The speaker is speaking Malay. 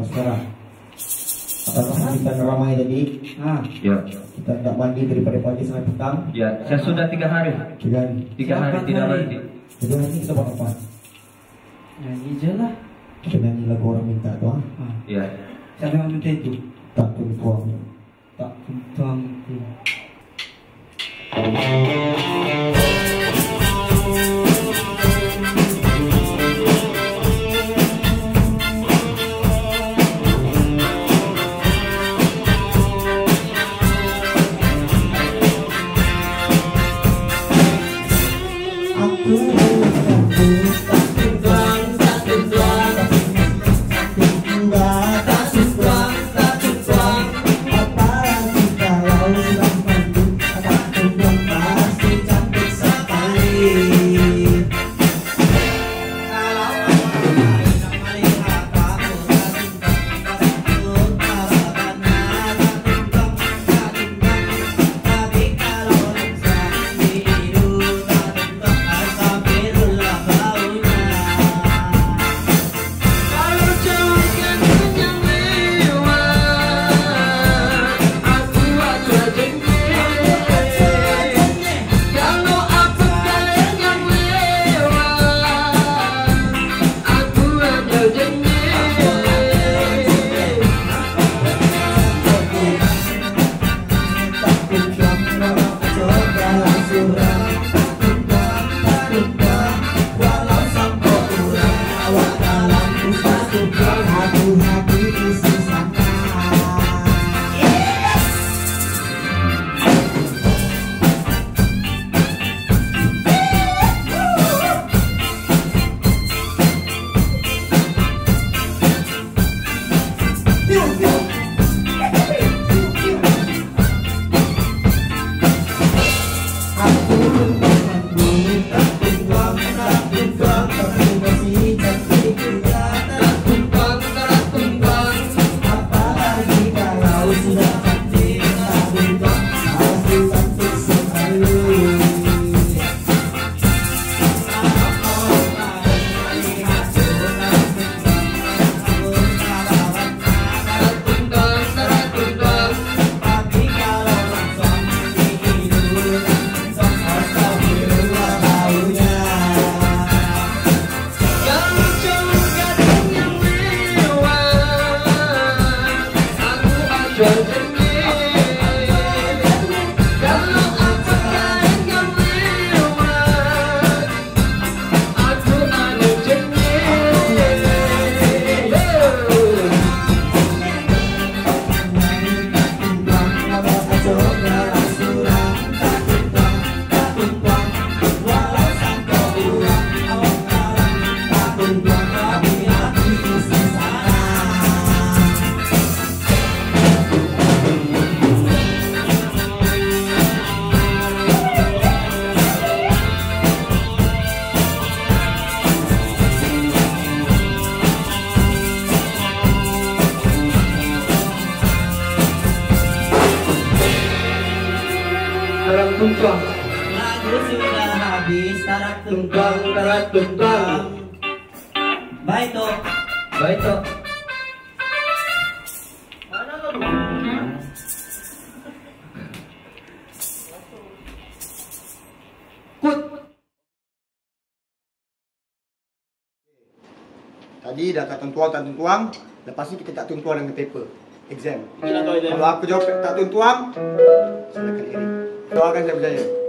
Mas sekarang Apakah kita ramai tadi Ah, Ya. Kita tidak mandi daripada pagi sampai petang Ya, saya sudah tiga hari. Tiga hari Tiga hari tidak hari? mandi. Tiga hari ini kita buat apa? nyanyi je lah. Kita nyanyi lagu orang minta doang Ah, Ya. siapa yang minta itu? Tak tuang Tak tuang Ooh. Tumpang. Lagu sudah habis, tarak Tumpang, terat tumpang. Baik toh. Baik toh. Tadi dah tak tentuang, tak tentuang. Lepas ni kita tak tentuang dengan paper. Exam. Kalau aku jawab tak tentuang, silakan iri. دعاء كان بداية